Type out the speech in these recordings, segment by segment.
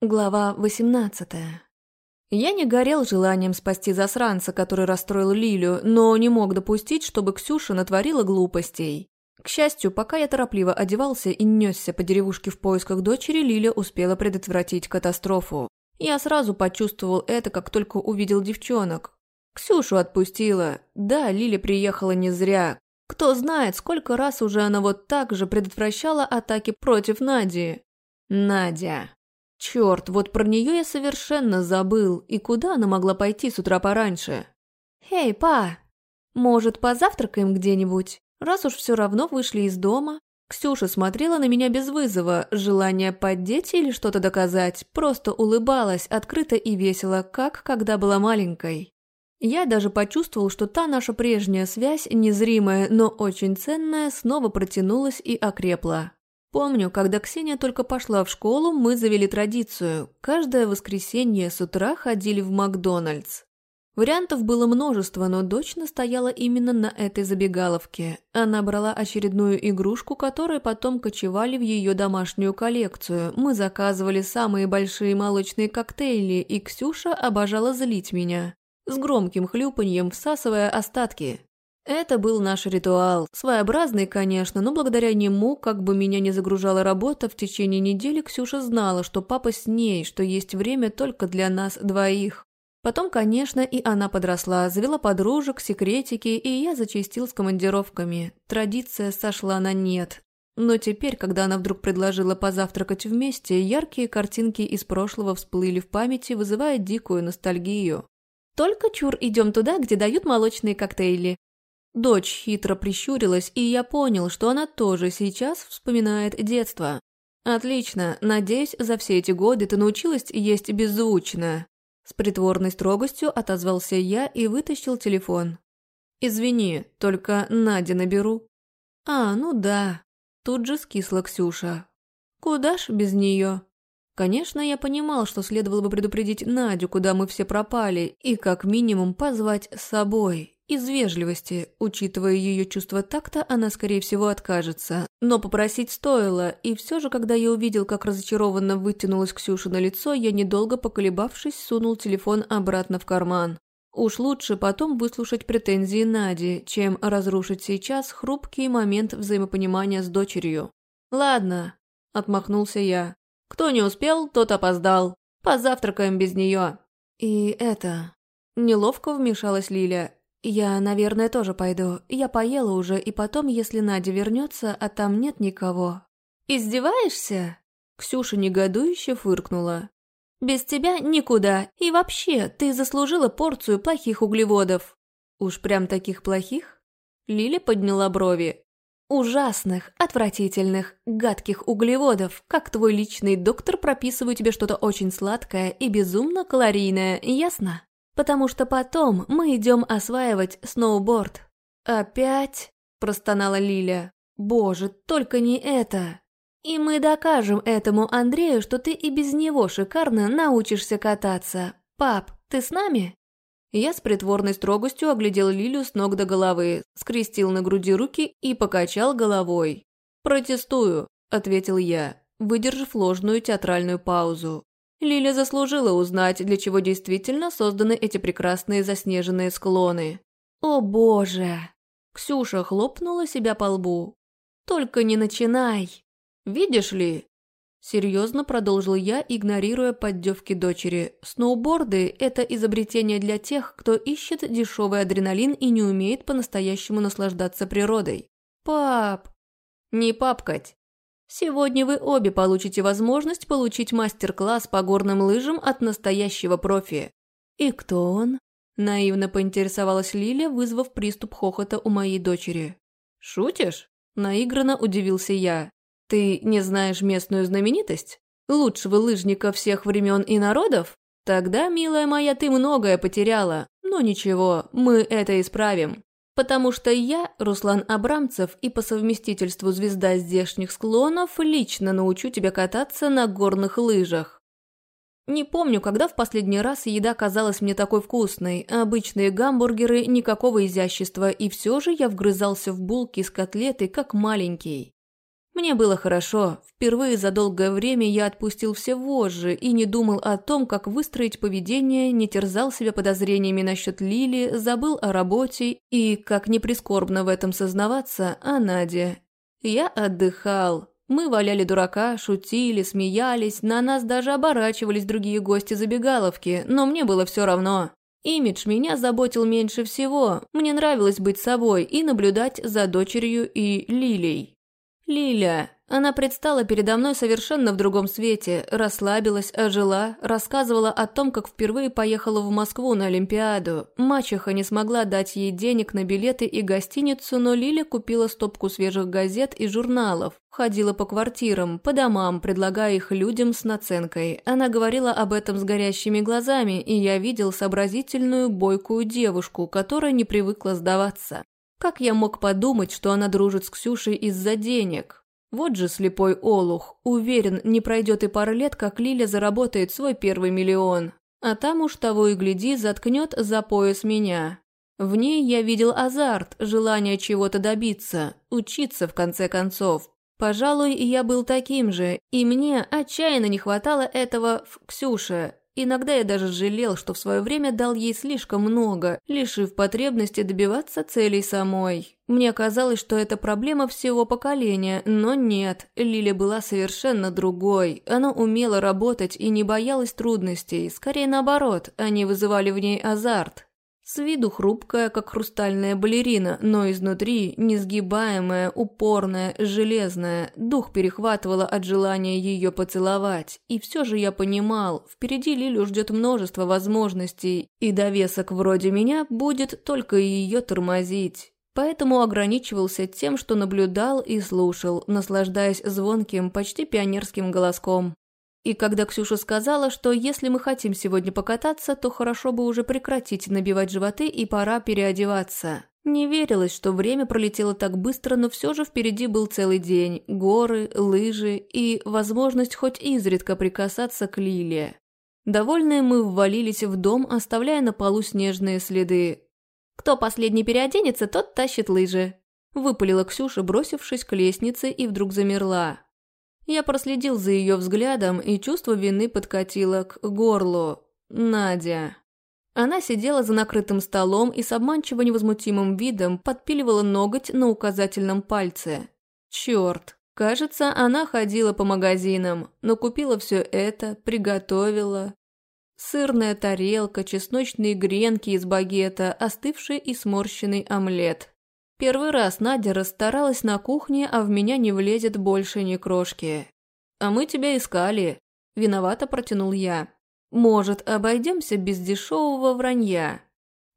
Глава 18 Я не горел желанием спасти засранца, который расстроил Лилю, но не мог допустить, чтобы Ксюша натворила глупостей. К счастью, пока я торопливо одевался и несся по деревушке в поисках дочери, Лиля успела предотвратить катастрофу. Я сразу почувствовал это, как только увидел девчонок. Ксюшу отпустила. Да, Лиля приехала не зря. Кто знает, сколько раз уже она вот так же предотвращала атаки против Нади. Надя. Черт, вот про нее я совершенно забыл, и куда она могла пойти с утра пораньше? «Эй, па, может, позавтракаем где-нибудь? Раз уж все равно вышли из дома». Ксюша смотрела на меня без вызова, желания поддеть или что-то доказать, просто улыбалась открыто и весело, как когда была маленькой. Я даже почувствовал, что та наша прежняя связь, незримая, но очень ценная, снова протянулась и окрепла. Помню, когда Ксения только пошла в школу, мы завели традицию. Каждое воскресенье с утра ходили в Макдональдс. Вариантов было множество, но дочь настояла именно на этой забегаловке. Она брала очередную игрушку, которая потом кочевали в ее домашнюю коллекцию. Мы заказывали самые большие молочные коктейли, и Ксюша обожала злить меня. С громким хлюпаньем всасывая остатки. Это был наш ритуал. Своеобразный, конечно, но благодаря нему, как бы меня не загружала работа, в течение недели Ксюша знала, что папа с ней, что есть время только для нас двоих. Потом, конечно, и она подросла, завела подружек, секретики, и я зачастил с командировками. Традиция сошла на нет. Но теперь, когда она вдруг предложила позавтракать вместе, яркие картинки из прошлого всплыли в памяти, вызывая дикую ностальгию. «Только чур идем туда, где дают молочные коктейли», Дочь хитро прищурилась, и я понял, что она тоже сейчас вспоминает детство. «Отлично. Надеюсь, за все эти годы ты научилась есть беззвучно». С притворной строгостью отозвался я и вытащил телефон. «Извини, только Наде наберу». «А, ну да». Тут же скисла Ксюша. «Куда ж без нее?» Конечно, я понимал, что следовало бы предупредить Надю, куда мы все пропали, и как минимум позвать с собой. Из вежливости, учитывая ее чувство такта, она, скорее всего, откажется. Но попросить стоило, и все же, когда я увидел, как разочарованно вытянулась Ксюша на лицо, я, недолго поколебавшись, сунул телефон обратно в карман. Уж лучше потом выслушать претензии Нади, чем разрушить сейчас хрупкий момент взаимопонимания с дочерью. «Ладно», – отмахнулся я. «Кто не успел, тот опоздал. Позавтракаем без нее». «И это...» Неловко вмешалась Лиля, «Я, наверное, тоже пойду. Я поела уже, и потом, если Надя вернется, а там нет никого». «Издеваешься?» Ксюша негодующе фыркнула. «Без тебя никуда. И вообще, ты заслужила порцию плохих углеводов». «Уж прям таких плохих?» Лиля подняла брови. «Ужасных, отвратительных, гадких углеводов, как твой личный доктор прописываю тебе что-то очень сладкое и безумно калорийное, ясно?» Потому что потом мы идем осваивать сноуборд». «Опять?» – простонала Лиля. «Боже, только не это!» «И мы докажем этому Андрею, что ты и без него шикарно научишься кататься. Пап, ты с нами?» Я с притворной строгостью оглядел Лилю с ног до головы, скрестил на груди руки и покачал головой. «Протестую», – ответил я, выдержав ложную театральную паузу. Лиля заслужила узнать, для чего действительно созданы эти прекрасные заснеженные склоны. «О боже!» Ксюша хлопнула себя по лбу. «Только не начинай!» «Видишь ли?» Серьезно продолжил я, игнорируя поддевки дочери. «Сноуборды – это изобретение для тех, кто ищет дешевый адреналин и не умеет по-настоящему наслаждаться природой». «Пап!» «Не папкать!» Сегодня вы обе получите возможность получить мастер-класс по горным лыжам от настоящего профи. И кто он? Наивно поинтересовалась Лиля, вызвав приступ хохота у моей дочери. «Шутишь?» – наигранно удивился я. «Ты не знаешь местную знаменитость? Лучшего лыжника всех времен и народов? Тогда, милая моя, ты многое потеряла. Но ничего, мы это исправим потому что я, Руслан Абрамцев, и по совместительству звезда здешних склонов, лично научу тебя кататься на горных лыжах. Не помню, когда в последний раз еда казалась мне такой вкусной. Обычные гамбургеры, никакого изящества, и все же я вгрызался в булки с котлетой, как маленький. Мне было хорошо. Впервые за долгое время я отпустил все вожжи и не думал о том, как выстроить поведение, не терзал себя подозрениями насчет Лили, забыл о работе и, как не прискорбно в этом сознаваться, о Наде. Я отдыхал. Мы валяли дурака, шутили, смеялись, на нас даже оборачивались другие гости забегаловки, но мне было все равно. Имидж меня заботил меньше всего, мне нравилось быть собой и наблюдать за дочерью и Лилей. Лиля. Она предстала передо мной совершенно в другом свете, расслабилась, ожила, рассказывала о том, как впервые поехала в Москву на Олимпиаду. Мачеха не смогла дать ей денег на билеты и гостиницу, но Лиля купила стопку свежих газет и журналов. Ходила по квартирам, по домам, предлагая их людям с наценкой. Она говорила об этом с горящими глазами, и я видел сообразительную, бойкую девушку, которая не привыкла сдаваться. Как я мог подумать, что она дружит с Ксюшей из-за денег? Вот же слепой олух. Уверен, не пройдет и пара лет, как Лиля заработает свой первый миллион. А там уж того и гляди, заткнет за пояс меня. В ней я видел азарт, желание чего-то добиться, учиться в конце концов. Пожалуй, я был таким же, и мне отчаянно не хватало этого в Ксюше. Иногда я даже жалел, что в свое время дал ей слишком много, лишив потребности добиваться целей самой. Мне казалось, что это проблема всего поколения, но нет, Лиля была совершенно другой. Она умела работать и не боялась трудностей, скорее наоборот, они вызывали в ней азарт. С виду хрупкая, как хрустальная балерина, но изнутри несгибаемая, упорная, железная. Дух перехватывало от желания ее поцеловать. И все же я понимал, впереди Лилю ждет множество возможностей, и довесок вроде меня будет только ее тормозить. Поэтому ограничивался тем, что наблюдал и слушал, наслаждаясь звонким, почти пионерским голоском. И когда Ксюша сказала, что если мы хотим сегодня покататься, то хорошо бы уже прекратить набивать животы и пора переодеваться. Не верилось, что время пролетело так быстро, но все же впереди был целый день. Горы, лыжи и возможность хоть изредка прикасаться к Лиле. Довольные мы ввалились в дом, оставляя на полу снежные следы. «Кто последний переоденется, тот тащит лыжи», – выпалила Ксюша, бросившись к лестнице, и вдруг замерла. Я проследил за ее взглядом, и чувство вины подкатило к горлу. Надя. Она сидела за накрытым столом и с обманчиво невозмутимым видом подпиливала ноготь на указательном пальце. Черт, кажется, она ходила по магазинам, но купила все это, приготовила. Сырная тарелка, чесночные гренки из багета, остывший и сморщенный омлет. Первый раз Надя расстаралась на кухне, а в меня не влезет больше ни крошки. «А мы тебя искали», – виновато протянул я. «Может, обойдемся без дешевого вранья?»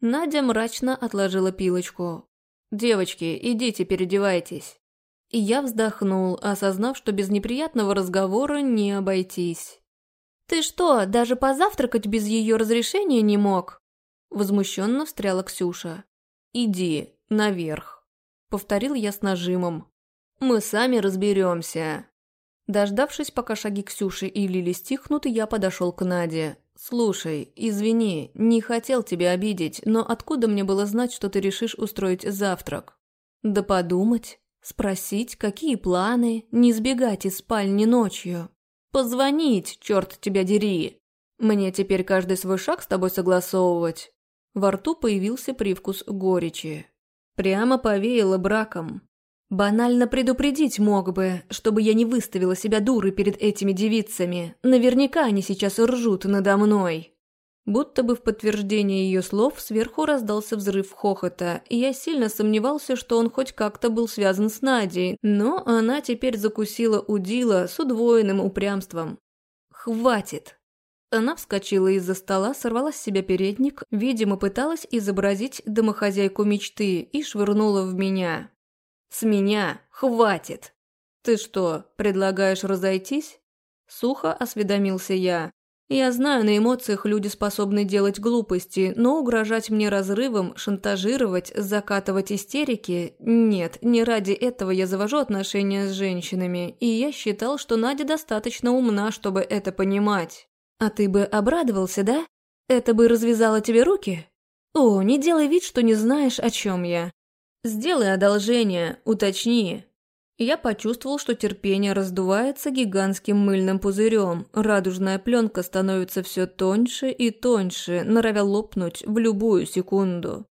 Надя мрачно отложила пилочку. «Девочки, идите переодевайтесь». И я вздохнул, осознав, что без неприятного разговора не обойтись. «Ты что, даже позавтракать без ее разрешения не мог?» Возмущенно встряла Ксюша. «Иди, наверх», — повторил я с нажимом. «Мы сами разберемся». Дождавшись, пока шаги Ксюши и Лили стихнут, я подошел к Наде. «Слушай, извини, не хотел тебя обидеть, но откуда мне было знать, что ты решишь устроить завтрак?» «Да подумать, спросить, какие планы, не сбегать из спальни ночью. Позвонить, черт тебя дери! Мне теперь каждый свой шаг с тобой согласовывать». Во рту появился привкус горечи. Прямо повеяло браком. Банально предупредить мог бы, чтобы я не выставила себя дурой перед этими девицами. Наверняка они сейчас ржут надо мной. Будто бы в подтверждение ее слов сверху раздался взрыв хохота, и я сильно сомневался, что он хоть как-то был связан с Надей, но она теперь закусила удила с удвоенным упрямством. «Хватит!» Она вскочила из-за стола, сорвала с себя передник, видимо, пыталась изобразить домохозяйку мечты и швырнула в меня. «С меня! Хватит!» «Ты что, предлагаешь разойтись?» Сухо осведомился я. «Я знаю, на эмоциях люди способны делать глупости, но угрожать мне разрывом, шантажировать, закатывать истерики – нет, не ради этого я завожу отношения с женщинами, и я считал, что Надя достаточно умна, чтобы это понимать». «А ты бы обрадовался, да? Это бы развязало тебе руки? О, не делай вид, что не знаешь, о чем я. Сделай одолжение, уточни». Я почувствовал, что терпение раздувается гигантским мыльным пузырем. Радужная пленка становится все тоньше и тоньше, норовя лопнуть в любую секунду.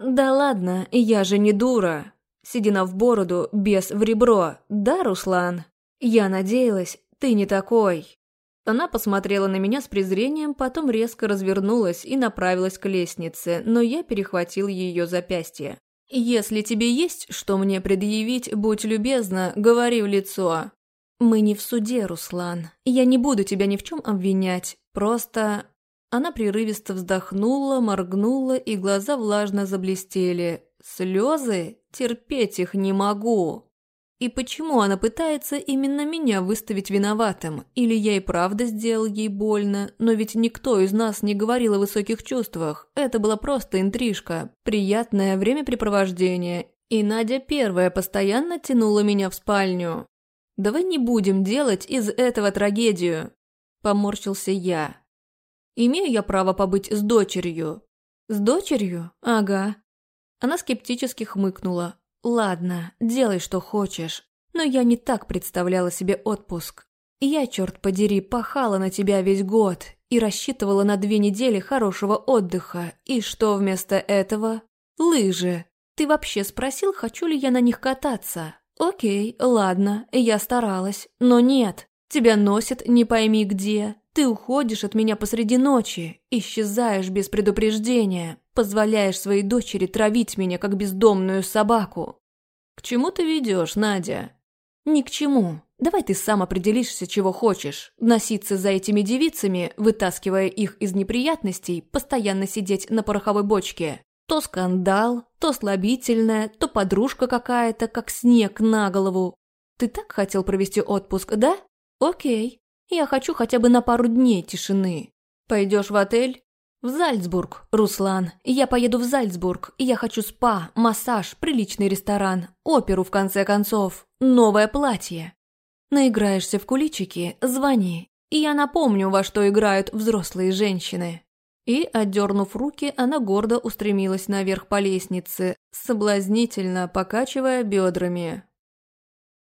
«Да ладно, я же не дура!» Седина в бороду, без в ребро. «Да, Руслан?» «Я надеялась, ты не такой». Она посмотрела на меня с презрением, потом резко развернулась и направилась к лестнице, но я перехватил ее запястье. «Если тебе есть что мне предъявить, будь любезна, говори в лицо». «Мы не в суде, Руслан. Я не буду тебя ни в чем обвинять. Просто...» Она прерывисто вздохнула, моргнула, и глаза влажно заблестели. «Слезы? Терпеть их не могу!» И почему она пытается именно меня выставить виноватым? Или я и правда сделал ей больно? Но ведь никто из нас не говорил о высоких чувствах. Это была просто интрижка, приятное времяпрепровождение. И Надя первая постоянно тянула меня в спальню. «Давай не будем делать из этого трагедию», – поморщился я. «Имею я право побыть с дочерью?» «С дочерью? Ага». Она скептически хмыкнула. «Ладно, делай, что хочешь, но я не так представляла себе отпуск. Я, черт подери, пахала на тебя весь год и рассчитывала на две недели хорошего отдыха. И что вместо этого? Лыжи. Ты вообще спросил, хочу ли я на них кататься? Окей, ладно, я старалась, но нет. Тебя носит не пойми где. Ты уходишь от меня посреди ночи, исчезаешь без предупреждения, позволяешь своей дочери травить меня, как бездомную собаку. К чему ты ведешь, Надя? Ни к чему. Давай ты сам определишься, чего хочешь. Носиться за этими девицами, вытаскивая их из неприятностей, постоянно сидеть на пороховой бочке. То скандал, то слабительная, то подружка какая-то, как снег на голову. Ты так хотел провести отпуск, да? Окей. Я хочу хотя бы на пару дней тишины. Пойдешь в отель? В Зальцбург, Руслан. Я поеду в Зальцбург. Я хочу спа, массаж, приличный ресторан, оперу в конце концов, новое платье. Наиграешься в куличики, звони. И я напомню, во что играют взрослые женщины. И, отдернув руки, она гордо устремилась наверх по лестнице, соблазнительно покачивая бедрами.